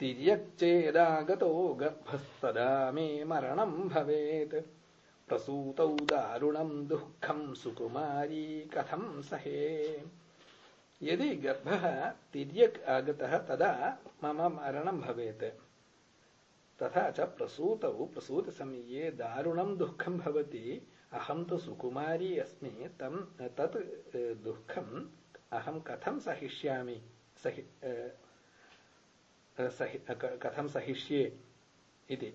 तिर्यक्चेदागतो गर्भस्तदा मे मरणम् भवेत् प्रसूतौ दारुणम् दुःखम् सुकुमारी कथम् सहे यदि गर्भः तिर्यक् आगतः तदा मम मरणम् भवेत् तथा च प्रसूतौ प्रसूतसमये दारुणम् दुःखम् भवति अहम् तु सुकुमारी अस्मि तत् दुःखम् अहम् कथम् सहिष्यामि सहि कथम् सहिष्ये इति